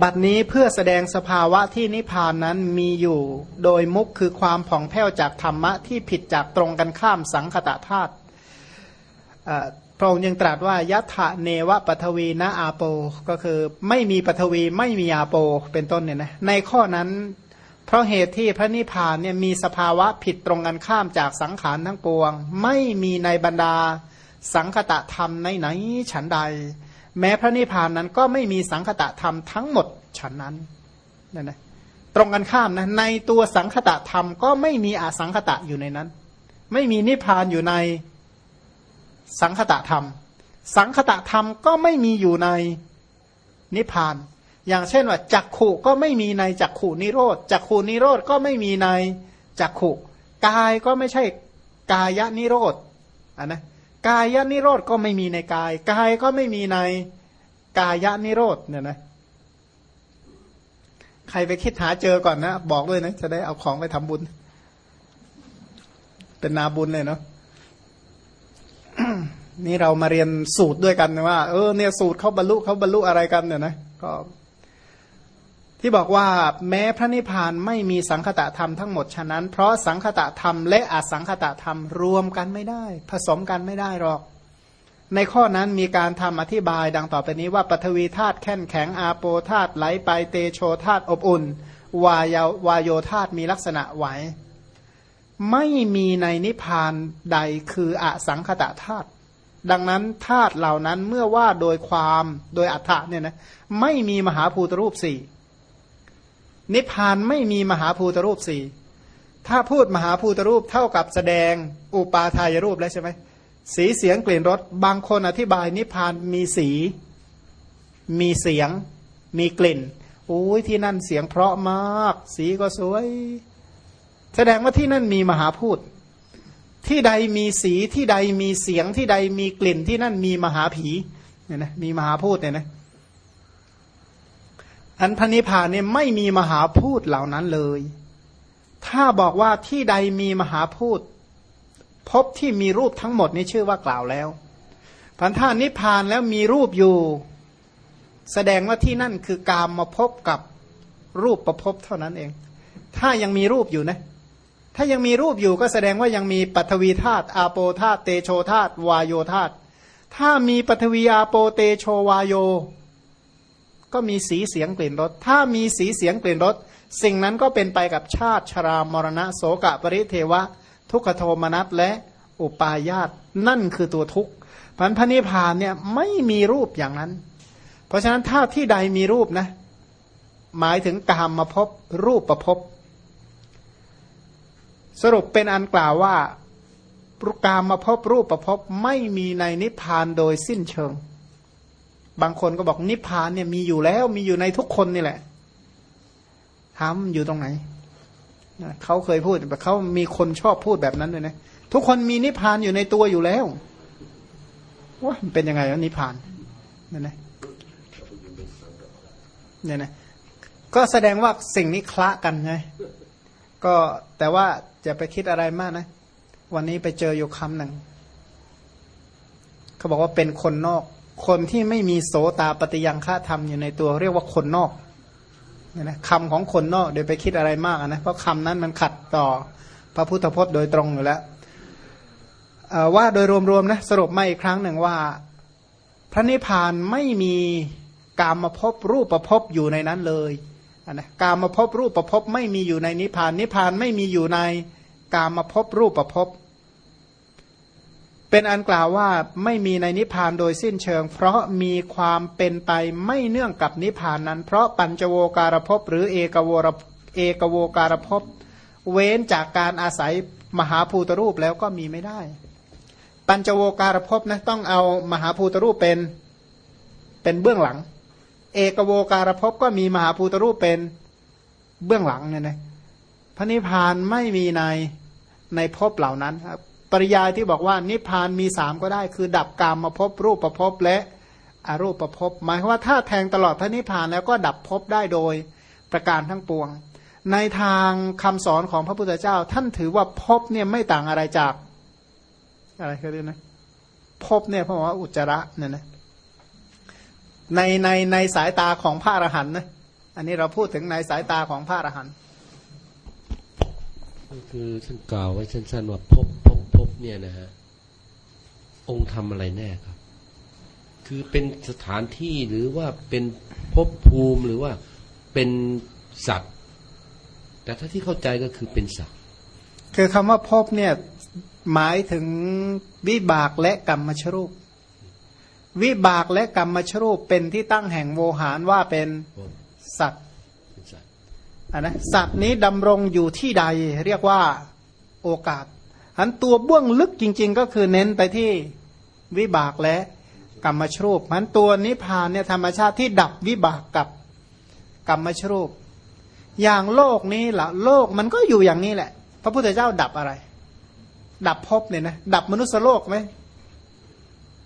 บัดนี้เพื่อแสดงสภาวะที่นิพพานนั้นมีอยู่ โดยมุกคือความผ่องแผ้วจากธรรมะที่ผิดจากตรงกันข้ามสังคตะธาตุพระองค์ยังตรัสว่ายัตถะเนวะปฐวีนะอาโป ก็คือไม่มีปฐวีไม่มีอาโปเป็นต้นเนี่ยนะในข้อนั้น เพราะเหตุที่พระนิพพานเนี่ยมีสภาวะผิดตรงกันข้ามจากสังขารทั้งปวง ไม่มีในบรรดาสังคตะธรรมในไหนฉันใด แม้พระนิพพานนั้นก็ไม่มีสังคตะธรรมทั้งหมดฉันนั้นนั่นนะตรงกันข้ามนะในตัวสังคตะธรรมก็ไม่มีอาสังคตะอยู่ในนั้น ไม่มีนิพพานอยู่ในสังคตะธรรม สังคตะธรรมก็ไม่มีอยู่ในนิพพาน อย่างเช่นว่าจักขุก็ไม่มีในจักขุนิโรธจักขุนิโรธก็ไม่มีในจักขุกายก็ไม่ใช่กายนิโรธอะนะ กายนิโรธก็ไม่มีในกาย กายก็ไม่มีในกายนิโรธเนี่ยนะใครไปคิดหาเจอก่อนนะ บอกด้วยนะ จะได้เอาของไปทำบุญ เป็นนาบุญเลยเนาะนี่เรามาเรียนสูตรด้วยกันนะว่า เออเนี่ยสูตรเขาบรรลุเขาบรรลุอะไรกันเนี่ยนะก็ ที่บอกว่าแม้พระนิพพานไม่มีสังคตะธรรมทั้งหมดฉะนั้น เพราะสังคตะธรรมและอสังคตะธรรมรวมกันไม่ได้ ผสมกันไม่ได้หรอก ในข้อนั้นมีการทำอธิบายดังต่อไปนี้ว่าปฐวีธาตุแข็งแข็งอาโปธาตุไหลไปเตโชธาตุอบอุ่น วายาวายโยธาตุมีลักษณะไหวไม่มีในนิพพานใดคืออสังคตะธาตุดังนั้นธาตุเหล่านั้นเมื่อว่าโดยความโดยอัฏฐะเนี่ยนะไม่มีมหาภูตรูปสี่ นิพพานไม่มีมหาภูตรูปสี่ถ้าพูดมหาภูตรูปเท่ากับแสดงอุปาทายรูปแล้วใช่ไหมสีเสียงกลิ่นรสบางคนอธิบายนิพพานมีสี มีเสียง มีกลิ่นโอ้ยที่นั่นเสียงเพราะมาก สีก็สวย แสดงว่าที่นั่นมีมหาพูดที่ใดมีสีที่ใดมีเสียงที่ใดมีกลิ่นที่นั่นมีมหาผีเนี่ยนะมีมหาพูดเนี่ยนะ อันพระนิพพานเนี่ยไม่มีมหาพูดเหล่านั้นเลย ถ้าบอกว่าที่ใดมีมหาพูดพบที่มีรูปทั้งหมดนี่ชื่อว่ากล่าวแล้วพันธานิพพานแล้วมีรูปอยู่ แสดงว่าที่นั่นคือการมาพบกับรูปประพบเท่านั้นเอง ถ้ายังมีรูปอยู่นะ ถ้ายังมีรูปอยู่ก็แสดงว่ายังมีปัทวีธาตุอาโปธาตุเตโชธาตุวายโยธาตุถ้ามีปัทวีอาโปเตโชวายโย ก็มีสีเสียงกลิ่นรส ถ้ามีสีเสียงกลิ่นรส สิ่งนั้นก็เป็นไปกับชาติชรามรณะโสกะปริเทวะ ทุกขโทมนัสและอุปาญาตนั่นคือตัวทุกข์พันพระนิพพานเนี่ยไม่มีรูปอย่างนั้น เพราะฉะนั้นถ้าที่ใดมีรูปนะ หมายถึงกามมาพบรูปประพบสรุปเป็นอันกล่าวว่า กามมาพบรูปประพบไม่มีในนิพพานโดยสิ้นเชิง บางคนก็บอกนิพพานเนี่ยมีอยู่แล้วมีอยู่ในทุกคนนี่แหละถามอยู่ตรงไหนเขาเคยพูดแต่เขามีคนชอบพูดแบบนั้นเลยนะทุกคนมีนิพพานอยู่ในตัวอยู่แล้วว่ามันเป็นยังไงวะนิพพานนี่นะเนี่ยนะก็แสดงว่าสิ่งนี้คละกันไงก็แต่ว่าจะไปคิดอะไรมากนะ วันนี้ไปเจออยู่คำหนึ่งเขาบอกว่าเป็นคนนอก คนที่ไม่มีโสตาปฏิยังฆาธรรมอยู่ในตัวเรียกว่าคนนอกเนี่ยนะคำของคนนอกเดี๋ยวไปคิดอะไรมากนะเพราะคำนั้นมันขัดต่อพระพุทธพจน์โดยตรงอยู่แล้วว่าโดยรวมๆนะสรุปมาอีกครั้งหนึ่งว่า พระนิพพานไม่มีกามมาพบรูปประพบอยู่ในนั้นเลยนะกามาพบรูปประพบไม่มีอยู่ในนิพพานนิพพานไม่มีอยู่ในกามาพบรูปประพบ เป็นอันกล่าวว่าไม่มีในนิพพานโดยสิ้นเชิง เพราะมีความเป็นไปไม่เนื่องกับนิพพานนั้น เพราะปัญจโวการภพหรือเอกโวรเอกโวการภพเว้นจากการอาศัยมหาภูตรูปแล้วก็มีไม่ได้ ปัญจโวการภพนะต้องเอามหาภูตรูปเป็นเป็นเบื้องหลัง เอกโวการภพก็มีมหาภูตรูปเป็นเบื้องหลังเนี่ยนะพระนิพพานไม่มีในในภพเหล่านั้นครับ ปริยายที่บอกว่านิพพานมีสามก็ได้ คือดับกามมาพบรูปประพบและอรูปประพบหมายว่าถ้าแทงตลอดพระนิพพานแล้วก็ดับภพได้โดยประการทั้งปวง ในทางคำสอนของพระพุทธเจ้า ท่านถือว่าภพเนี่ยไม่ต่างอะไรจากอะไรเขาเรียกนะภพเนี่ยเพราะว่าอุจจาระเนี่ยนะในในในสายตาของพระอรหันต์นะอันนี้เราพูดถึงในสายตาของพระอรหันต์ก็คือท่านกล่าวไว้สั้นๆว่าพบพบพบ เนี่ยนะฮะองค์ทำอะไรแน่ครับ คือเป็นสถานที่หรือว่าเป็นภพภูมิหรือว่าเป็นสัตว์ แต่ถ้าที่เข้าใจก็คือเป็นสัตว์ คือคำว่าพบเนี่ยหมายถึงวิบากและกรรมชรูป วิบากและกรรมชรูปเป็นที่ตั้งแห่งโวหารว่าเป็นพบสัตว์เป็นสัตว์อะนะสัตว์นี้ดำรงอยู่ที่ใด เรียกว่าโอกาส อันตัวเบื้องลึกจริง ๆ ก็คือเน้นไปที่วิบากและกรรมชรูปมันตัวนิพพานเนี่ยธรรมชาติที่ดับวิบากกับกรรมชรูป อย่างโลกนี้ละโลกมันก็อยู่อย่างนี้แหละ พระพุทธเจ้าดับอะไร ดับภพเนี่ยนะดับมนุษย์โลกไหม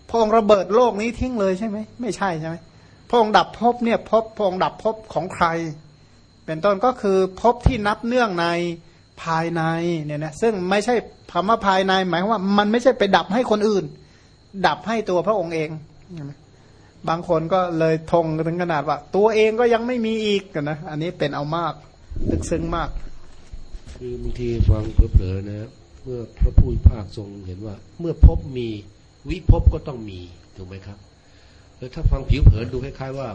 พระองค์ระเบิดโลกนี้ทิ้งเลยใช่ไหมไม่ใช่ใช่ไหมพระองค์ดับภพเนี่ยภพพระองค์ดับภพของใคร เป็นต้นก็คือภพที่นับเนื่องใน ภายในเนี่ยนะซึ่งไม่ใช่คำว่าภายในหมายความว่า มันไม่ใช่ไปดับให้คนอื่น ดับให้ตัวพระองค์เองเห็นไหมบางคนก็เลยทงถึงขนาดว่า ตัวเองก็ยังไม่มีอีกกันนะอันนี้เป็นเอามากลึกซึ้งมาก คือบางทีฟังเผลอๆนะ เมื่อพระผู้ภาคทรงเห็นว่า เมื่อพบมีวิภพก็ต้องมีถูกไหมครับแล้วถ้าฟังผิวเผินดูคล้ายๆว่า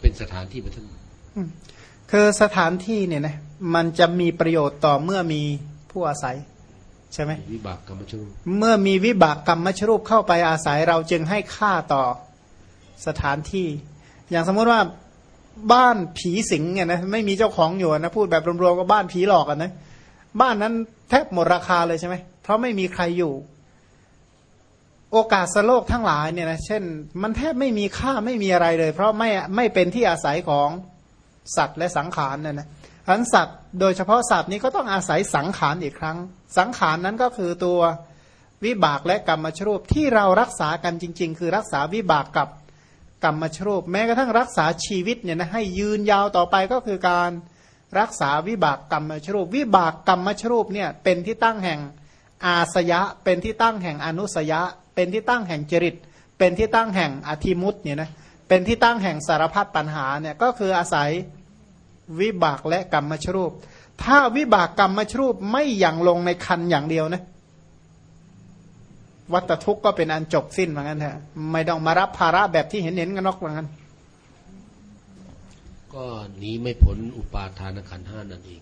เป็นสถานที่เป็นท่าน คือสถานที่เนี่ยนะมันจะมีประโยชน์ต่อเมื่อมีผู้อาศัย ใช่ไหมวิบากกรรมชรูปเมื่อมีวิบากกรรมมชรูปเข้าไปอาศัยเราจึงให้ค่าต่อสถานที่ อย่างสมมติว่าบ้านผีสิงเนี่ยนะไม่มีเจ้าของอยู่นะพูดแบบรวมๆก็บ้านผีหลอกกันนะบ้านนั้นแทบหมดราคาเลยใช่ไหมเพราะไม่มีใครอยู่ โอกาสสโลกทั้งหลายเนี่ยนะเช่น มันแทบไม่มีค่าไม่มีอะไรเลย เพราะไม่ไม่เป็นที่อาศัยของ สัตว์และสังขารเนี่ยนะอันสัตว์โดยเฉพาะสัตว์นี้ก็ต้องอาศัยสังขารอีกครั้ง สังขารนั้นก็คือตัววิบากและกรรมชรูปที่เรารักษากันจริง ๆ คือรักษาวิบากกับกรรมชรูป แม้กระทั่งรักษาชีวิตเนี่ยนะให้ยืนยาวต่อไปก็คือการรักษาวิบากกรรมชรูป วิบากกรรมชรูปเนี่ยเป็นที่ตั้งแห่งอาสยะ เป็นที่ตั้งแห่งอนุสยะ เป็นที่ตั้งแห่งจริต เป็นที่ตั้งแห่งอธิมุตเนี่ยนะเป็นที่ตั้งแห่งสารพัดปัญหาเนี่ยก็คืออาศัย วิบากและกรรมชรูป ถ้าวิบากกรรมชรูปไม่อย่างลงในคันอย่างเดียวนะวัตทุกข์ก็เป็นอันจบสิ้นเหมือนกันเถอะไม่ต้องมารับภาระแบบที่เห็นเห็นกันนอกเหมือนกันก็หนีไม่พ้นอุปาทานขันธ์ห้านั่นเอง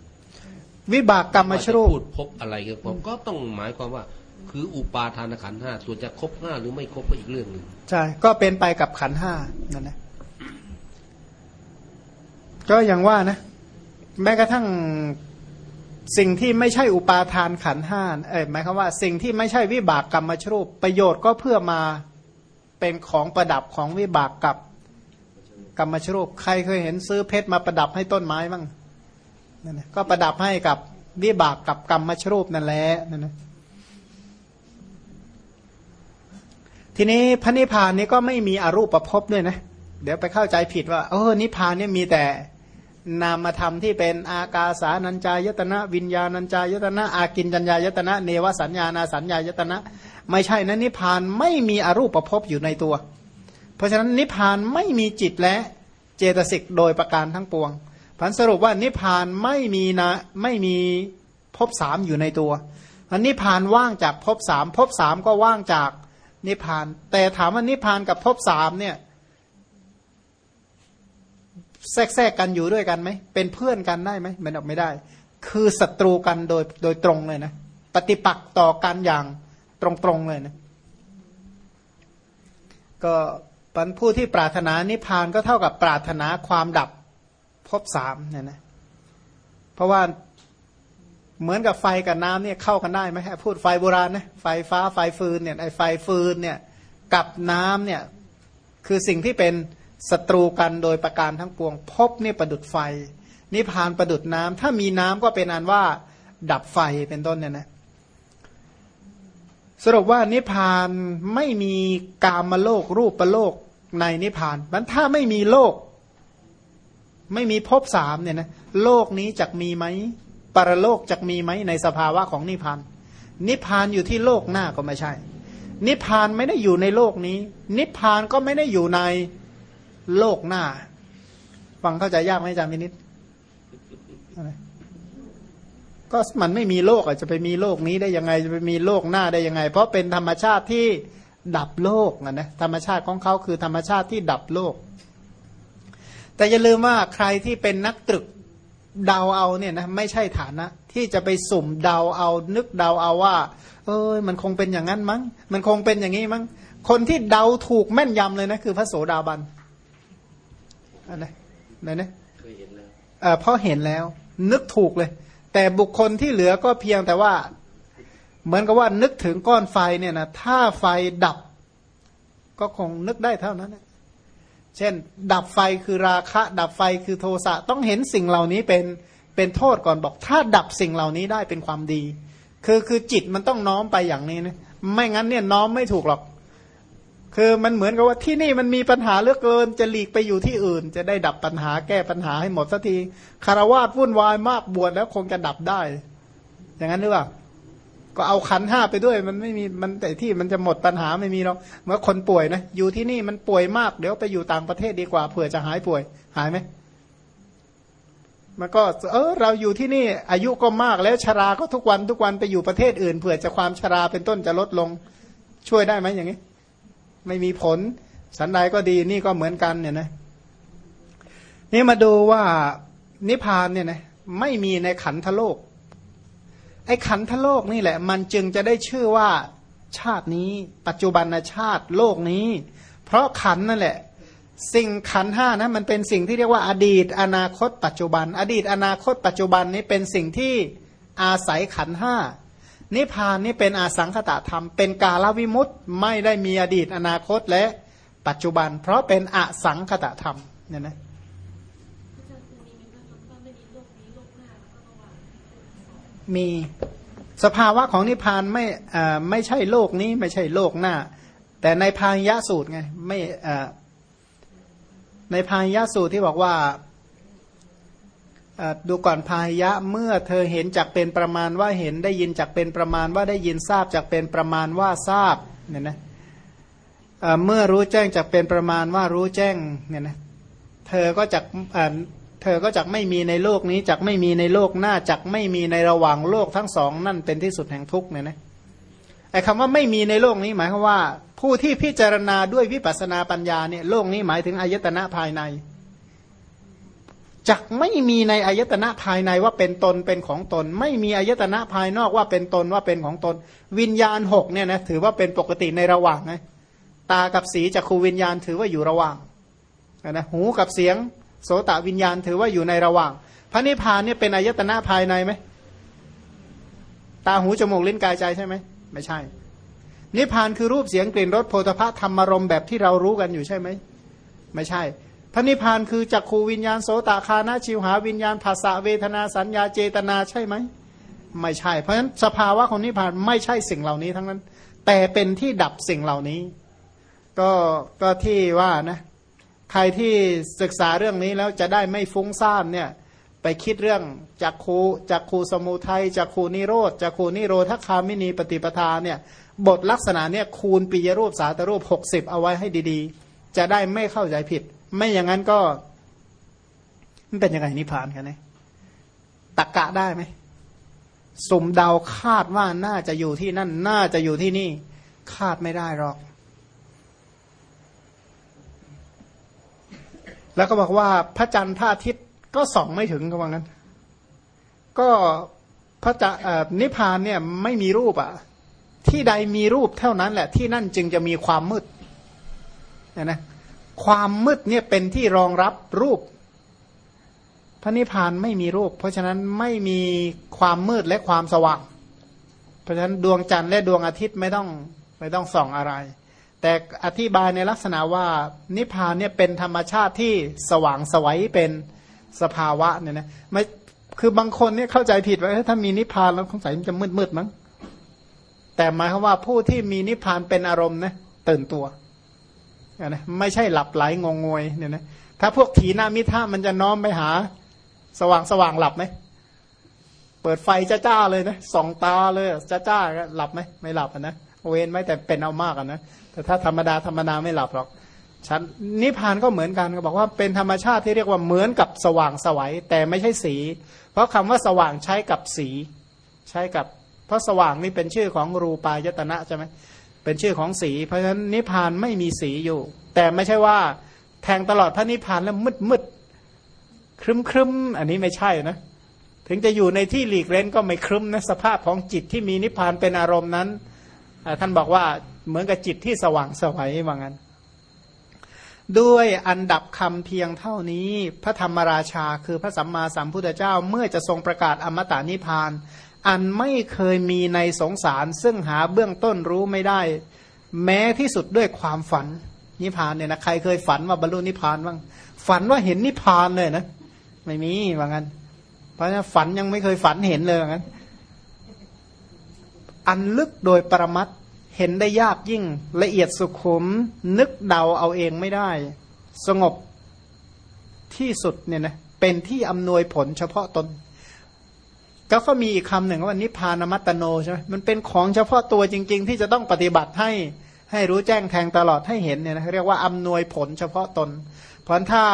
วิบากกรรมชรูปว่าจะพูดพบอะไรกันผมก็ต้องหมายความว่า คืออุปาทานขันธ์ห้าส่วนจะครบห้าหรือไม่ครบก็อีกเรื่องหนึ่งใช่ก็เป็นไปกับขันห้านั่นนะ ก็อย่างว่านะ แม้กระทั่งสิ่งที่ไม่ใช่อุปาทานขันห้าเอ้ยหมายความว่า สิ่งที่ไม่ใช่วิบากกรรมชรูป ประโยชน์ก็เพื่อมาเป็นของประดับของวิบากกับกรรมชรูป ใครเคยเห็นซื้อเพชรมาประดับให้ต้นไม้บ้างนั่นนะก็ประดับให้กับวิบากกับกรรมชรูปนั่นแหละนั่นนะทีนี้พระนิพพานนี้ก็ไม่มีอรูปประพบด้วยนะ เดี๋ยวไปเข้าใจผิดว่าเออนิพพานเนี่ยมีแต่ นามธรรมที่เป็นอากาสานัญจายตนะ วิญญาณัญจายตนะ อากินจัญญายตนะ เนวสัญญานาสัญญายตนะ ไม่ใช่นะนิพพานไม่มีอรูปประพบอยู่ในตัว เพราะฉะนั้นนิพพานไม่มีจิตและเจตสิกโดยประการทั้งปวงพันสรุปว่านิพพานไม่มีนะไม่มีภพสามอยู่ในตัวอันนิพพานว่างจากภพสามภพสามก็ว่างจากนิพพาน แต่ถามว่านิพพานกับภพสามเนี่ย แทรกกันอยู่ด้วยกันไหมเป็นเพื่อนกันได้ไหมมันออกไม่ได้ คือศัตรูกันโดยโดยตรงเลยนะปฏิปักษ์ต่อกันอย่างตรงๆเลยนะก็ปันผู้ที่ปรารถนานิพพานก็เท่ากับปรารถนาความดับภพสามเนี่ยนะเพราะว่าเหมือนกับไฟกับน้ำเนี่ยเข้ากันได้ไหมพูดไฟโบราณนะไฟฟ้าไฟฟืนเนี่ยไอไฟฟืนเนี่ยกับน้ำเนี่ยคือสิ่งที่เป็น ศัตรูกันโดยประการทั้งปวง พบนี่ประดุดไฟ นิพานประดุดน้ำถ้ามีน้ำก็เป็นอันว่า ดับไฟเป็นต้นเนี่ยนะสรุปว่านิพานไม่มีกามโลกรูปประโลกในนิพานมันถ้าไม่มีโลก ไม่มีภพสามเนี่ยนะโลกนี้จะมีไหมปรโลกจะมีไหมในสภาวะของนิพาน นิพานอยู่ที่โลกหน้าก็ไม่ใช่ นิพานไม่ได้อยู่ในโลกนี้ นิพานก็ไม่ได้อยู่ใน โลกหน้า ฟังเข้าใจยากไหมอาจารย์มินิดก็มันไม่มีโลกอะจะไปมีโลกนี้ได้ยังไงจะไปมีโลกหน้าได้ยังไง เพราะเป็นธรรมชาติที่ดับโลกนะนะธรรมชาติของเขาคือธรรมชาติที่ดับโลก แต่อย่าลืมว่าใครที่เป็นนักตรึกเดาเอาเนี่ยนะไม่ใช่ฐานะ ที่จะไปสุ่มเดาเอา นึกเดาเอาว่า เอ้ยมันคงเป็นอย่างนั้นมั้ง มันคงเป็นอย่างนี้มั้งคนที่เดาถูกแม่นยำเลยนะคือพระโสดาบัน อันไหนไหนนะเคยเห็นแล้วเออเพราะเห็นแล้ว นึกถูกเลย แต่บุคคลที่เหลือก็เพียงแต่ว่า เหมือนกับว่านึกถึงก้อนไฟเนี่ยนะถ้าไฟดับ ก็คงนึกได้เท่านั้นนะเช่น ดับไฟคือราคะ ดับไฟคือโทสะต้องเห็นสิ่งเหล่านี้เป็นเป็นโทษก่อนบอก ถ้าดับสิ่งเหล่านี้ได้เป็นความดี คือคือจิตมันต้องน้อมไปอย่างนี้นะไม่งั้นเนี่ยน้อมไม่ถูกหรอก คือมันเหมือนกับว่าที่นี่มันมีปัญหาเหลือเกิน จะหลีกไปอยู่ที่อื่น จะได้ดับปัญหาแก้ปัญหาให้หมดสักทีคารวาสวุ่นวายมากบวชแล้วคงจะดับได้ อย่างนั้นหรือเปล่าก็เอาขันห้าไปด้วย มันไม่มีมันแต่ที่มันจะหมดปัญหาไม่มีหรอกเมื่อคนป่วยนะอยู่ที่นี่มันป่วยมากเดี๋ยวไปอยู่ต่างประเทศดีกว่าเผื่อจะหายป่วย หายไหมมันก็เออเราอยู่ที่นี่อายุก็มากแล้วชราก็ทุกวันทุกวันไปอยู่ประเทศอื่นเผื่อจะความชราเป็นต้นจะลดลงช่วยได้ไหมอย่างนี้ ไม่มีผล สันใดก็ดีนี่ก็เหมือนกันเนี่ยนะนี่มาดูว่านิพพานเนี่ยนะไม่มีในขันธโลก ไอ้ขันธโลกนี่แหละ มันจึงจะได้ชื่อว่าชาตินี้ ปัจจุบันชาติโลกนี้ เพราะขันนั่นแหละ สิ่งขันห้านะมันเป็นสิ่งที่เรียกว่าอดีต อนาคต ปัจจุบัน อดีตอนาคตปัจจุบันนี้เป็นสิ่งที่อาศัยขันห้า นิพพานนี่เป็นอาสังขตธรรม เป็นกาลวิมุตต์ไม่ได้มีอดีตอนาคตและปัจจุบัน เพราะเป็นอสังขตธรรมเนี่ยนะมีสภาวะของนิพพานไม่ไม่ใช่โลกนี้ไม่ใช่โลกหน้า แต่ในพายะสูตรไงไม่ในพายะสูตรที่บอกว่า ดูก่อนพาหยะเมื่อเธอเห็นจากเป็นประมาณว่าเห็นได้ยินจากเป็นประมาณว่าได้ยินทราบจากเป็นประมาณว่าทราบเนี่ยนะเมื่อรู้แจ้งจากเป็นประมาณว่ารู้แจ้งเนี่ยนะเธอก็จากเธอก็จักไม่มีในโลกนี้จักไม่มีในโลกหน้าจักไม่มีในระหว่างโลกทั้งสองนั่นเป็นที่สุดแห่งทุกเนี่ยนะไอ้คำว่าไม่มีในโลกนี้หมายความว่า ผู้ที่พิจารณาด้วยวิปัสสนาปัญญาเนี่ยโลกนี้หมายถึงอายตนะภายใน จักไม่มีในอายตนะภายในว่าเป็นตนเป็นของตน ไม่มีอายตนะภายนอกว่าเป็นตนว่าเป็นของตน วิญญาณหกเนี่ยนะถือว่าเป็นปกติในระหว่างไงตากับสีจักขูวิญญาณถือว่าอยู่ระหว่างนะหูกับเสียง โสตวิญญาณถือว่าอยู่ในระหว่าง พระนิพพานเนี่ยเป็นอายตนะภายในไหมตาหูจมูกลิ้นกายใจใช่ไหมไม่ใช่ นิพพานคือรูปเสียงกลิ่นรสโพธพะธรรมารมแบบที่เรารู้กันอยู่ใช่ไหมไม่ใช่ พระนิพพานคือจักขูวิญญาณโสตคานาชิวหาวิญญาณภาษาเวทนาสัญญาเจตนาใช่ไหมไม่ใช่ เพราะฉะนั้นสภาวะของนิพพานไม่ใช่สิ่งเหล่านี้ทั้งนั้น แต่เป็นที่ดับสิ่งเหล่านี้ ก็ก็ที่ว่านะใครที่ศึกษาเรื่องนี้แล้วจะได้ไม่ฟุ้งซ่านเนี่ยไปคิดเรื่องจักขูจักขูสมุทัยจักขูนิโรธจักขูนิโรธคามินีปฏิปทาเนี่ยบทลักษณะเนี่ยคูณปิยรูปสาตรูปหกสิบเอาไว้ให้ดีๆ จะได้ไม่เข้าใจผิด ไม่อย่างนั้นก็ มันเป็นยังไงนิพพานกันเนี่ยตักกะได้ไหมสมเดาคาดว่าน่าจะอยู่ที่นั่น น่าจะอยู่ที่นี่ คาดไม่ได้หรอก แล้วก็บอกว่าพระจันทร์พระอาทิตย์ก็ส่องไม่ถึงก็ว่างั้น ก็พระจะนิพพานเนี่ยไม่มีรูปอะที่ใดมีรูปเท่านั้นแหละ ที่นั่นจึงจะมีความมืดนะนะ ความมืดเนี่ยเป็นที่รองรับรูป พระนิพพานไม่มีรูป เพราะฉะนั้นไม่มีความมืดและความสว่าง เพราะฉะนั้นดวงจันทร์และดวงอาทิตย์ไม่ต้องไม่ต้องส่องอะไร แต่อธิบายในลักษณะว่านิพพานเนี่ยเป็นธรรมชาติที่สว่างสวัยเป็นสภาวะเนี่ยนะไม่คือบางคนเนี่ยเข้าใจผิดว่าถ้ามีนิพพานแล้วสงสัยมันจะมืดมืดมั้งแต่หมายความว่าผู้ที่มีนิพพานเป็นอารมณ์นะตื่นตัว นะไม่ใช่หลับไหลงงงวยเนี่ยนะถ้าพวกถีนามิท่ามันจะน้อมไปหา สว่างสว่างหลับไหมเปิดไฟจ้าจ้าเลยนะส่องตาเลยจ้าจ้าหลับไหมไม่หลับนะเว้นไหมแต่เป็นเอามากอะนะแต่ถ้าธรรมดาธรรมดาไม่หลับหรอกชั้นนิพพานก็เหมือนกันก็บอกว่าเป็นธรรมชาติที่เรียกว่าเหมือนกับสว่างสวัยแต่ไม่ใช่สี เพราะคำว่าสว่างใช้กับสี ใช้กับ เพราะสว่างนี่เป็นชื่อของรูปายตนะใช่ไหม เป็นชื่อของสี เพราะฉะนั้นนิพพานไม่มีสีอยู่ แต่ไม่ใช่ว่า แทงตลอดพระนิพพานแล้วมืดมืดครึมครึมอันนี้ไม่ใช่นะ ถึงจะอยู่ในที่หลีกเล่นก็ไม่ครึมนะสภาพของจิตที่มีนิพพานเป็นอารมณ์นั้นท่านบอกว่าเหมือนกับจิตที่สว่างสวัยว่างั้น ด้วยอันดับคำเพียงเท่านี้ พระธรรมราชาคือพระสัมมาสัมพุทธเจ้าเมื่อจะทรงประกาศอมตะนิพพาน อันไม่เคยมีในสงสาร ซึ่งหาเบื้องต้นรู้ไม่ได้ แม้ที่สุดด้วยความฝันนิพพานเนี่ยนะใครเคยฝันว่าบรรลุนิพพานบ้างฝันว่าเห็นนิพพานเลยนะไม่มีว่างั้น เพราะฉะนั้นฝันยังไม่เคยฝันเห็นเลยว่างั้น อันลึกโดยประมัดเห็นได้ยากยิ่ง ละเอียดสุขุม นึกเดาเอาเองไม่ได้ สงบที่สุดเนี่ยนะเป็นที่อำนวยผลเฉพาะตน ก็ก็มีอีกคำหนึ่งว่านิพพานมัตโนใช่ไหมมันเป็นของเฉพาะตัวจริง ๆ ที่จะต้องปฏิบัติให้ให้รู้แจ้งแทงตลอดให้เห็นเนี่ยนะเรียกว่าอำนวยผลเฉพาะตน เพราะถ้า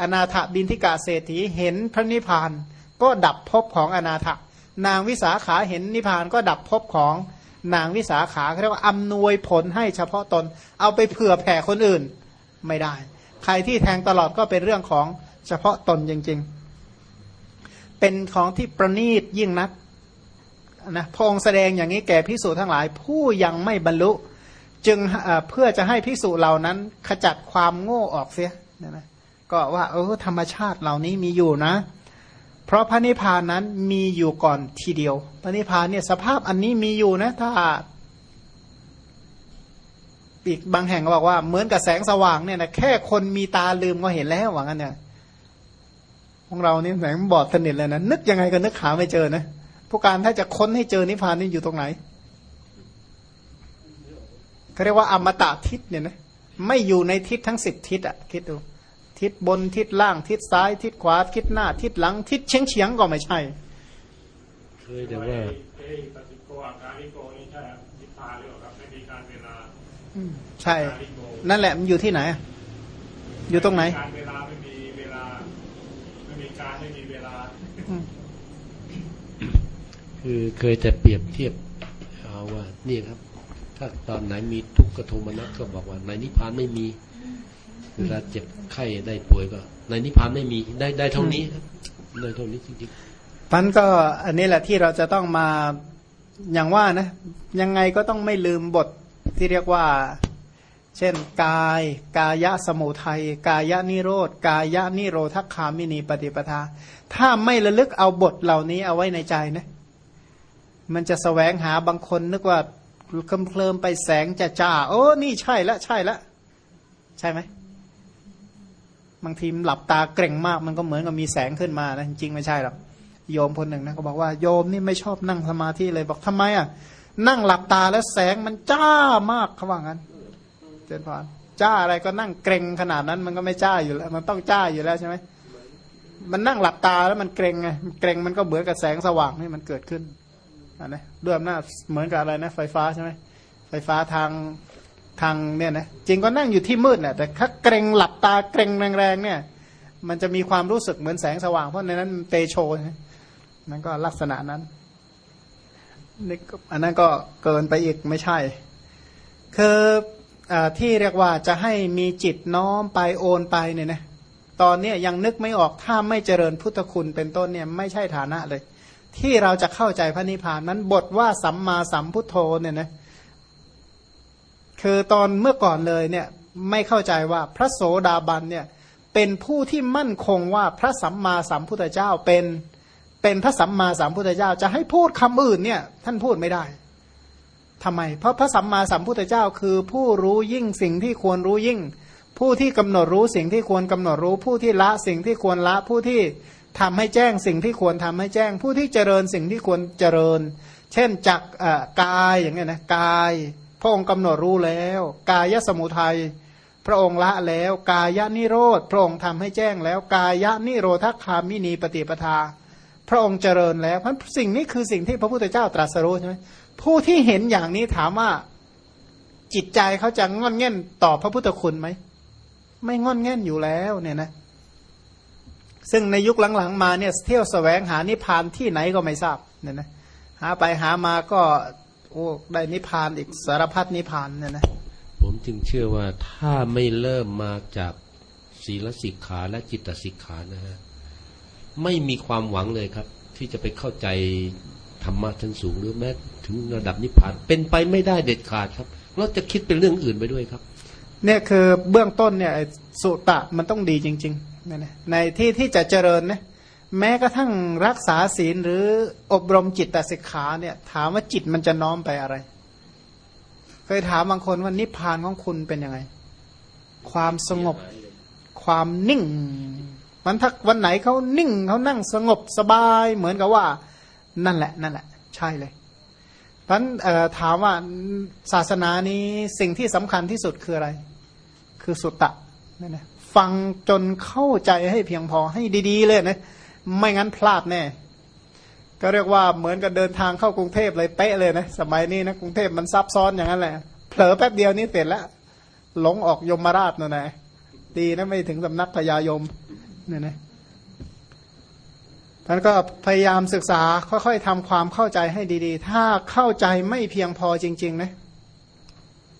อนาถบินทิกาเศรษฐีเห็นพระนิพพาน ก็ดับภพของอนาถนางวิสาขาเห็นนิพพานก็ดับภพของนางวิสาขาเรียกว่าอำนวยผลให้เฉพาะตน เอาไปเผื่อแผ่คนอื่นไม่ได้ ใครที่แทงตลอดก็เป็นเรื่องของเฉพาะตนจริง ๆ เป็นของที่ประณีตยิ่งนักนะพงแสดงอย่างนี้แก่พิสูจทั้งหลาย ผู้ยังไม่บรรลุ จึงเพื่อจะให้พิสูจเหล่านั้น ขจัดความโง่ออกเสียนะก็ว่าเออธรรมชาติเหล่านี้มีอยู่นะ เพราะพระนิพพานนั้นมีอยู่ก่อนทีเดียว พระนิพพานเนี่ยสภาพอันนี้มีอยู่นะถ้าอีกบางแห่งก็บอกว่าเหมือนกับแสงสว่างเนี่ยนะแค่คนมีตาลืมก็เห็นแล้วว่างั้นเนี่ย ของเรานี่แสงบอดสนิทเลยนะนึกยังไงก็นึกหาไม่เจอนะผู้การถ้าจะค้นให้เจอนิพพานนี่อยู่ตรงไหนเขาเรียกว่าอมตะทิศเนี่ยนะไม่อยู่ในทิศทั้งสิบทิศอะคิดดู ทิศบนทิศล่างทิศซ้าย ทิศขวา ทิศหน้า ทิศหลัง ทิศเฉียงเฉียงก็ไม่ใช่เคยแต่ว่าเอ้ปฏิโกอาการิโกนี่ใช่นิพพานหรือเปล่าครับไม่มีการเวลาใช่ นั่นแหละมันอยู่ที่ไหน อยู่ตรงไหนการเวลาไม่มีเวลาไม่มีการไม่มีเวลา คือเคยแต่เปรียบเทียบเอาว่านี่ครับ ถ้าตอนไหนมีทุกขโทมนัสก็บอกว่าในนิพพานไม่มีเวลาเจ็บไข้ได้ป่วยก็ ในนิพพานไม่มีได้ได้เท่านี้ครับได้เท่านี้จริงๆพันก็อันนี้แหละที่เราจะต้องมาอย่างว่านะ ยังไงก็ต้องไม่ลืมบทที่เรียกว่า เช่น กาย กายะสมุทัย กายะนิโรธ กายะนิโรธคามินีปฏิปทา ถ้าไม่ระลึกเอาบทเหล่านี้เอาไว้ในใจนะ มันจะสแสวงหาบางคนนึกว่าเคลิมเคลิมไปแสงจะจ้า โอ้นี่ใช่ละใช่ละ ใช่ไหมบางทีหลับตาเกร็งมากมันก็เหมือนกับมีแสงขึ้นมานะจริงไม่ใช่หรอกโยมคนหนึ่งนะก็บอกว่าโยมนี่ไม่ชอบนั่งสมาธิเลยบอกทำไมอะ นั่งหลับตาแล้วแสงมันจ้ามากเขาว่างั้นเจนพรจ้าอะไรก็นั่งเกรงขนาดนั้นมันก็ไม่จ้าอยู่แล้ว มันต้องจ้าอยู่แล้วใช่ไหมมันนั่งหลับตาแล้วมันเกรงไงเกรงมันก็เหมือนกับแสงสว่างนี่มันเกิดขึ้น นะด้วยอำนาจเหมือนกับอะไรนะ ไฟฟ้าใช่ไหมไฟฟ้าทางทางเนี่ยนะจริงก็นั่งอยู่ที่มืดเนี่ยแต่ถ้าเกรงหลับตาเกรงแรงๆเนี่ย มันจะมีความรู้สึกเหมือนแสงสว่างเพราะในนั้นเตโชนั่นก็ลักษณะนั้นนี่อันนั้นก็เกินไปอีกไม่ใช่ คืออที่เรียกว่าจะให้มีจิตน้อมไปโอนไปเนี่ยนะตอนนี้ยังนึกไม่ออกถ้าไม่เจริญพุทธคุณเป็นต้นเนี่ยไม่ใช่ฐานะเลย ที่เราจะเข้าใจพระนิพพานนั้นบทว่าสัมมาสัมพุทโธเนี่ยนะคือตอนเมื่อก่อนเลยเนี่ยไม่เข้าใจว่าพระโสดาบันเนี่ยเป็นผู้ที่มั่นคงว่าพระสัมมาสัมพุทธเจ้าเป็นเป็นพระสัมมาสัมพุทธเจ้า จะให้พูดคำอื่นเนี่ยท่านพูดไม่ได้ทำไม เพราะพระสัมมาสัมพุทธเจ้า คือผู้รู้ยิ่งสิ่งที่ควรรู้ยิ่ง ผู้ที่กำหนดรู้สิ่งที่ควรกำหนดรู้ ผู้ที่ละสิ่งที่ควรละผู้ที่ ทำให้แจ้งสิ่งที่ควรทำให้แจ้ง ผู้ที่เจริญสิ่งที่ควรเจริญ เช่นจักกายอย่างเงี้ยนะกาย พระองค์กำหนดรู้แล้ว กายสมุทัยพระองค์ละแล้ว กายนิโรธพระองค์ทำให้แจ้งแล้ว กายนิโรธคามินีปฏิปทา พระองค์เจริญแล้วเพราะสิ่งนี้คือสิ่งที่พระพุทธเจ้าตรัสรู้ใช่ไหมผู้ที่เห็นอย่างนี้ถามว่าจิตใจเขาจะงอนเง่นต่อพระพุทธคุณไหมไม่งอนแง่นอยู่แล้วเนี่ยนะ ซึ่งในยุคหลังๆมาเนี่ยเที่ยวสแสวงหานิพพานที่ไหนก็ไม่ทราบเนี่ยนะหาไปหามาก็โอ้ได้นิพพานอีกสารพัดนิพพานเนี่ยนะผมจึงเชื่อว่าถ้าไม่เริ่มมาจากศีลสิกขาและจิตสิกขานะฮะไม่มีความหวังเลยครับ ที่จะไปเข้าใจธรรมะชั้นสูงหรือแม้ถึงระดับนิพพานเป็นไปไม่ได้เด็ดขาดครับเราจะคิดเป็นเรื่องอื่นไปด้วยครับ เนี่ยคือเบื้องต้นเนี่ยไอ้สุตะมันต้องดีจริงๆเนี่ยนะ ในที่ที่จะเจริญนะแม้กระทั่งรักษาศีลหรืออบรมจิตตสิกขาเนี่ย ถามว่าจิตมันจะน้อมไปอะไร เคยถามบางคนว่านิพพานของคุณเป็นยังไง ความสงบ ความนิ่ง มันถ้าวันไหนเขานิ่งเขานั่งสงบสบายเหมือนกับว่า นั่นแหละ นั่นแหละ ใช่เลยเพราะฉะนั้นถามว่าศาสนานี้สิ่งที่สำคัญที่สุดคืออะไร คือสุตตะนั่นนะ ฟังจนเข้าใจให้เพียงพอให้ดี ๆ เลยนะ ไม่งั้นพลาดแน่ก็เรียกว่าเหมือนกับเดินทางเข้ากรุงเทพเลยเป๊ะเลยนะสมัยนี้นะกรุงเทพมันซับซ้อนอย่างนั้นแหละเผลอแป๊บเดียวนี่เสร็จแล้วหลงออกยมราชนั่นะดีนะไม่ถึงสำนักพญายมเนี่ยนะท่านก็พยายามศึกษาค่อยๆทำความเข้าใจให้ดีๆ ถ้าเข้าใจไม่เพียงพอจริง ๆ นะ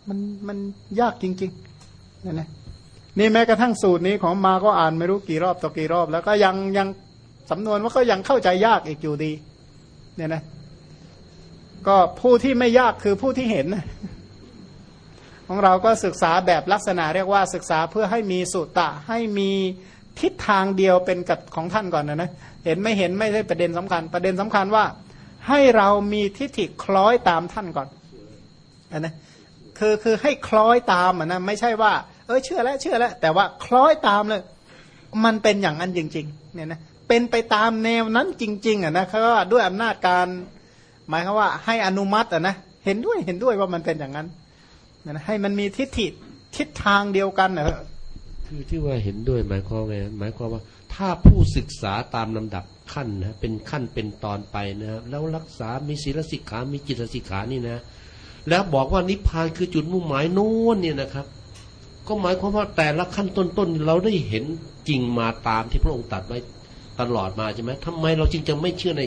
มันมันยากจริงๆเนี่ยนะ นี่แม้กระทั่งสูตรนี้ของมาก็อ่านไม่รู้กี่รอบต่อกี่รอบ แล้วก็ยังยังสำนวนว่าก็ยังเข้าใจยากอีกอยู่ดี เนี่ยนะ ก็ผู้ที่ไม่ยากคือผู้ที่เห็น ของเราก็ศึกษาแบบลักษณะเรียกว่าศึกษาเพื่อให้มีสุตะให้มีทิศทางเดียวเป็นกับของท่านก่อนนะนะเห็นไม่เห็นไม่ใช่ประเด็นสำคัญ ประเด็นสำคัญว่า ให้เรามีทิฏฐิคล้อยตามท่านก่อนอนนะคือคือให้คล้อยตามอะนะไม่ใช่ว่า เออเชื่อแล้วเชื่อแล้ว แต่ว่าคล้อยตามเลย มันเป็นอย่างนั้นจริง ๆ เนี่ยนะเป็นไปตามแนวนั้นจริง ๆอะนะเขาว่าด้วยอำนาจการ หมายความว่าให้อนุมัติอะนะเห็นด้วยเห็นด้วยว่ามันเป็นอย่างนั้นนะให้มันมีทิฏฐิทิศทางเดียวกันนะคือที่ว่าเห็นด้วยหมายความไงหมายความว่าถ้าผู้ศึกษาตามลำดับขั้นนะเป็นขั้นเป็นตอนไปนะครับแล้วรักษามีศีลสิกขามีจิตสิกขานี่นะ แล้วบอกว่านิพพานคือจุดมุ่งหมายโน้นเนี่ยนะครับ ก็หมายความว่าแต่ละขั้นต้นๆเราได้เห็นจริงมาตามที่พระองค์ตรัดไว้ตลอดมาใช่ไหมทำไมเราจึงจะไม่เชื่อใน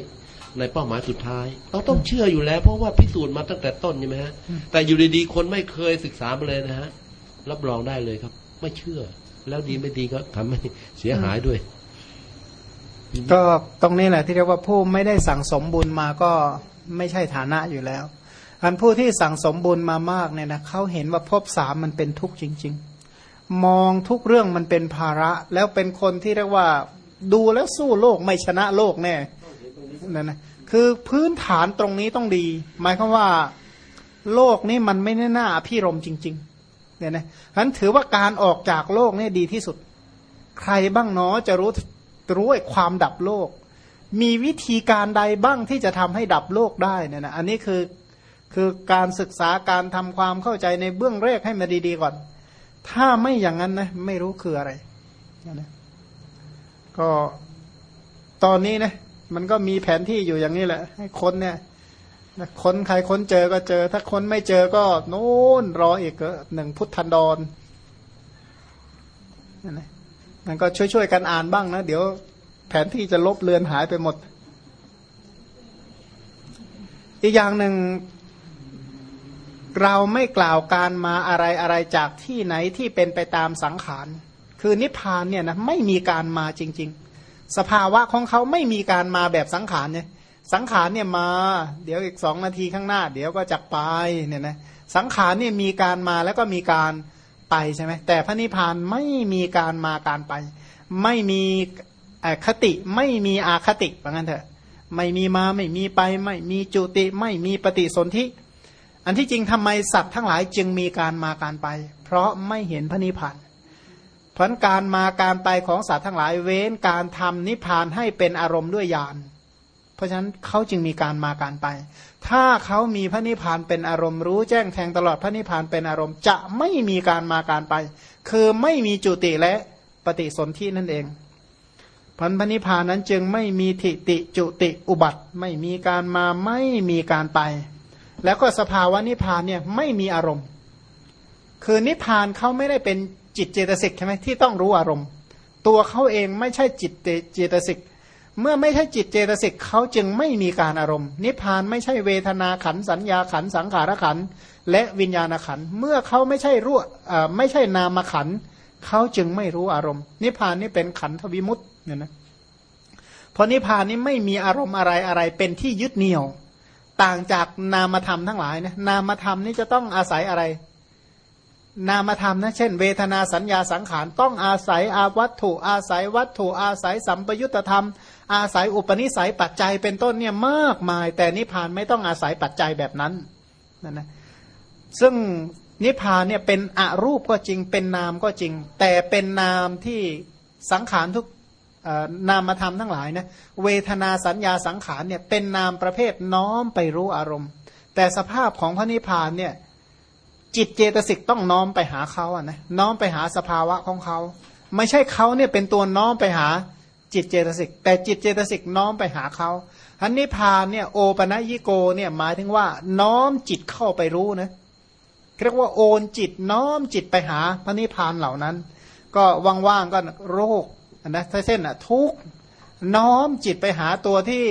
ในเป้าหมายสุดท้าย เราต้องเชื่ออยู่แล้ว เพราะว่าพิสูจน์มาตั้งแต่ต้นใช่ไหมฮะ แต่อยู่ดีๆคนไม่เคยศึกษามาเลยนะฮะรับรองได้เลยครับ ไม่เชื่อ แล้วดีไม่ดีก็ทำให้เสียหายด้วย ก็ตรงนี้แหละที่เรียกว่าผู้ไม่ได้สั่งสมบุญมาก็ไม่ใช่ฐานะอยู่แล้วอันผู้ที่สั่งสมบุญมามากเนี่ยนะเขาเห็นว่าภพสามมันเป็นทุกข์จริง ๆ มองทุกเรื่องมันเป็นภาระ แล้วเป็นคนที่เรียกว่า ดูแล้วสู้โลกไม่ชนะโลกแน่นั่นนะคือพื้นฐานตรงนี้ต้องดี หมายความว่า โลกนี้มันไม่แน่น่าพิรมจริง ๆ เนี่ยนะฉะนั้นถือว่าการออกจากโลกนี่ดีที่สุด ใครบ้างเนาะจะรู้รู้ไอ้ความดับโลก มีวิธีการใดบ้างที่จะทำให้ดับโลกได้เนี่ยนะอันนี้คือคือการศึกษาการทำความเข้าใจในเบื้องแรกให้มาดีๆก่อน ถ้าไม่อย่างนั้นนะ ไม่รู้คืออะไรนะก็ตอนนี้นะมันก็มีแผนที่อยู่อย่างนี้แหละ ให้คนเนี่ยคนใครค้นเจอก็เจอ ถ้าคนไม่เจอก็โน่นรออีกหนึ่งพุทธันดรนั่นนะมันก็ช่วยๆกันอ่านบ้างนะ เดี๋ยวแผนที่จะลบเลือนหายไปหมด อีกอย่างหนึ่ง เราไม่กล่าวการมาอะไรอะไรจากที่ไหนที่เป็นไปตามสังขาร คือนิพพานเนี่ยนะไม่มีการมาจริง ๆ สภาวะของเขาไม่มีการมาแบบสังขารเนี่ยสังขารเนี่ยมา เดี๋ยวอีกสองนาทีข้างหน้า เดี๋ยวก็จะไปเนี่ยนะสังขารเนี่ยมีการมาแล้วก็มีการไปใช่ไหมแต่พระนิพพานไม่มีการมาการไป ไม่มีคติไม่มีอาคติว่างั้นเถอะไม่มีมาไม่มีไป ไม่มีจุติ ไม่มีปฏิสนธิ อันที่จริงทำไมสัตว์ทั้งหลายจึงมีการมาการไป เพราะไม่เห็นพระนิพพานเพราะการมาการไปของสัตว์ทั้งหลายเว้นการทำนิพพานให้เป็นอารมณ์ด้วยญาณเพราะฉะนั้นเขาจึงมีการมาการไป ถ้าเขามีพระนิพพานเป็นอารมณ์รู้แจ้งแทงตลอดพระนิพพานเป็นอารมณ์ จะไม่มีการมาการไป คือไม่มีจุติและปฏิสนธินั่นเองพันพระนิพพานนั้นจึงไม่มีทิติจุติอุบัติ ไม่มีการมาไม่มีการไป แล้วก็สภาวะนิพพานเนี่ยไม่มีอารมณ์ คือนิพพานเขาไม่ได้เป็นจิตเจตสิกใช่ไหมที่ต้องรู้อารมณ์ ตัวเขาเองไม่ใช่จิตเจตสิกเมื่อไม่ใช่จิตเจตสิกเขาจึงไม่มีการอารมณ์ นิพพานไม่ใช่เวทนาขันสัญญาขันสังขารขันและวิญญาณขันเมื่อเขาไม่ใช่รู้ไม่ใช่นามขันเขาจึงไม่รู้อารมณ์ นิพพานนี่เป็นขันธวิมุตต์เนี่ยนะเพราะนิพพานนี่ไม่มีอารมณ์อะไรอะไรเป็นที่ยึดเหนี่ยว ต่างจากนามธรรมทั้งหลายนะนามธรรมนี่จะต้องอาศัยอะไร นามธรรมนะเช่น เวทนาสัญญาสังขารต้องอาศัยอาวัตถุ อาศัยวัตถุอาศัยสัมปยุตธรรม อาศัยอุปนิสัยปัจจัยเป็นต้นเนี่ยมากมาย แต่นิพพานไม่ต้องอาศัยปัจจัยแบบนั้นนั่นนะซึ่งนิพพานเนี่ยเป็นอรูปก็จริงเป็นนามก็จริง แต่เป็นนามที่สังขารทุก นามธรรมทั้งหลายนะเวทนาสัญญาสังขารเนี่ยเป็นนามประเภทน้อมไปรู้อารมณ์ แต่สภาพของพระนิพพานเนี่ยจิตเจตสิกต้องน้อมไปหาเขาอะนะน้อมไปหาสภาวะของเขาไม่ใช่เขาเนี่ยเป็นตัวน้อมไปหาจิตเจตสิก แต่จิตเจตสิกน้อมไปหาเขาอันนิพพานเนี่ยโอปะยิโกเนี่ยหมายถึงว่า น้อมจิตเข้าไปรู้นะเรียกว่าโอนจิตน้อมจิตไปหาพระนิพพานเหล่านั้น ก็ว่างๆก็โรค นะถ้าเส้นอะทุกน้อมจิตไปหาตัวที่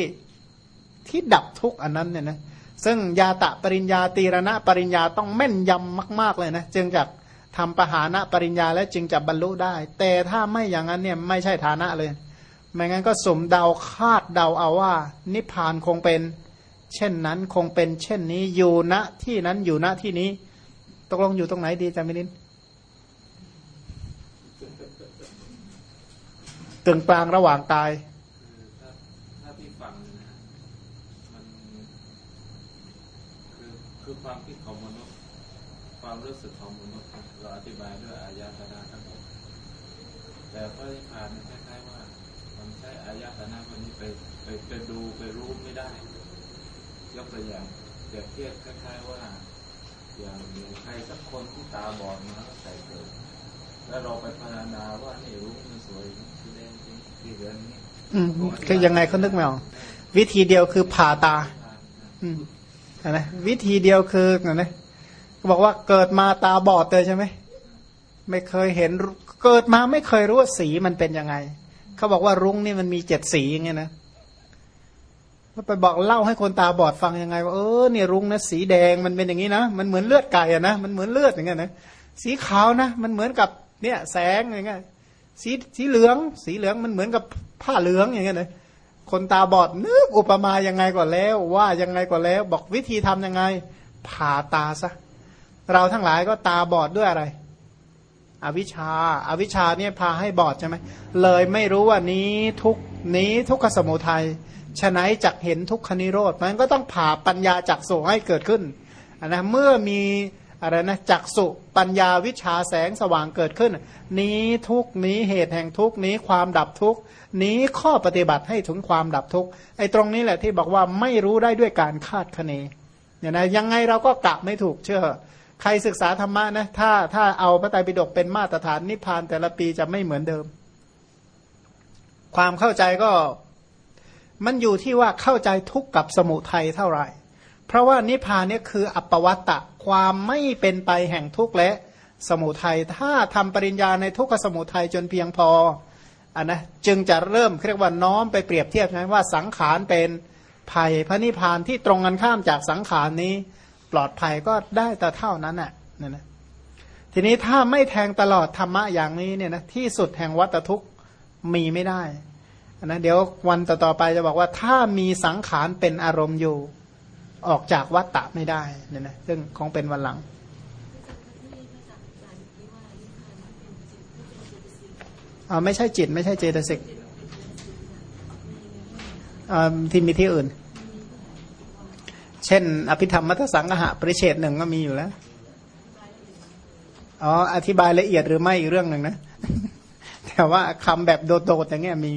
ที่ดับทุกอันนั้นเนี่ยนะซึ่งยาตะปริญญาตีรณะปริญญาต้องแม่นยำมาก ๆเลยนะจึงจะทำปหานะปริญญาและจึงจะบรรลุได้ แต่ถ้าไม่อย่างนั้นเนี่ยไม่ใช่ฐานะเลย ไม่งั้นก็สมเดาคาดเดาเอาว่า นิพพานคงเป็น เช่นนั้นคงเป็น เช่นนี้อยู่ณที่นั้นอยู่ณที่นี้ ตกลงอยู่ตรงไหนดีจามิลิน ตึงกลางระหว่างตายถ้าที่ฟังนะมันคือคือความคิดของมนุษย์ ความรู้สึกของมนุษย์เราอธิบายด้วยอายตนะทั้งหมดแต่พระนิพพานคล้ายๆว่า มันใช้อายตนะวันนี้ไปไปไปดูไปรู้ไม่ได้ ยกตัวอย่างเปรียบเทียบคล้ายๆว่าอย่างใครสักคนที่ตาบอดมาใส่เกิดแล้วเราไปพรรณนาว่านี่รู้มันสวยสี องนี่อืมคือยังไงเขานึกไม่ออกวิธีเดียวคือผ่าตา อืมนะวิธีเดียวคือนะบอกว่าเกิดมาตาบอดเลยใช่ไหมไม่เคยเห็นเกิดมาไม่เคยรู้ว่าสีมันเป็นยังไง เขาบอกว่ารุ้งนี่มันมีเจ็ดสีอย่างเงี้ยนะก็ไปบอกเล่าให้คนตาบอดฟังยังไงว่าเออเนี่ยรุ้งนะสีแดงมันเป็นอย่างนี้นะมันเหมือนเลือดไก่อะนะมันเหมือนเลือดอย่างเงี้ยนะสีขาวนะมันเหมือนกับเนี่ย แสงอย่างเงี้ย สีสีเหลือง สีเหลืองมันเหมือนกับผ้าเหลืองอย่างเงี้ยนะคนตาบอดนึกอุปมายังไงก่อนแล้ว ว่ายังไงก่อนแล้ว บอกวิธีทํำยังไง ผ่าตาซะเราทั้งหลายก็ตาบอดด้วยอะไร อวิชชาอาวิชชาเนี่ยพาให้บอดใช่ไหมเลยไม่รู้ว่านี้ทุกนี้ทุกขสมุทัยฉะนั้นจักเห็นทุกขนิโรธมันก็ต้องผ่าปัญญาจักสุให้เกิดขึ้นนะเมื่อมี อะไรนะจักสุปัญญาวิชาแสงสว่างเกิดขึ้น นี้ทุกนี้เหตุแห่งทุกนี้ความดับทุกนี้ข้อปฏิบัติให้ถึงความดับทุกไอ้ตรงนี้แหละที่บอกว่าไม่รู้ได้ด้วยการคาดคะเนเนี่ยนะยังไงเราก็กะไม่ถูกเชื่อ ใครศึกษาธรรมะนะถ้าถ้าเอาพระไตรปิฎกเป็นมาตรฐานนิพพานแต่ละปีจะไม่เหมือนเดิม ความเข้าใจก็มันอยู่ที่ว่าเข้าใจทุกข์กับสมุทัยเท่าไหร่ เพราะว่านิพพานเนี่ยคืออัปวัตตะความไม่เป็นไปแห่งทุกข์และสมุทัยถ้าทำปริญญาในทุกขสมุทัยจนเพียงพออันนะจึงจะเริ่มเรียกว่าน้อมไปเปรียบเทียบใช่ว่าสังขารเป็นภัยพระนิพพานที่ตรงกันข้ามจากสังขารนี้ ปลอดภัยก็ได้แต่เท่านั้นน่ะนี่นะทีนี้ถ้าไม่แทงตลอดธรรมะอย่างนี้เนี่ยนะที่สุดแห่งวัตทุกข์มีไม่ได้นะเดี๋ยววันต่อๆไปจะบอกว่าถ้ามีสังขารเป็นอารมณ์อยู่ ออกจากวัตตะไม่ได้เนี่ยนะซึ่งของเป็นวันหลังอไม่ใช่จิต ไม่ใช่เจตสิกที่มีที่อื่น เช่น อภิธรรมมัทสังหะปริเฉดหนึ่งก็มีอยู่แล้ว อ๋อ อธิบายละเอียดหรือไม่อีกเรื่องหนึ่งนะ แต่ว่าคำแบบโดดๆอย่างเงี้ยมี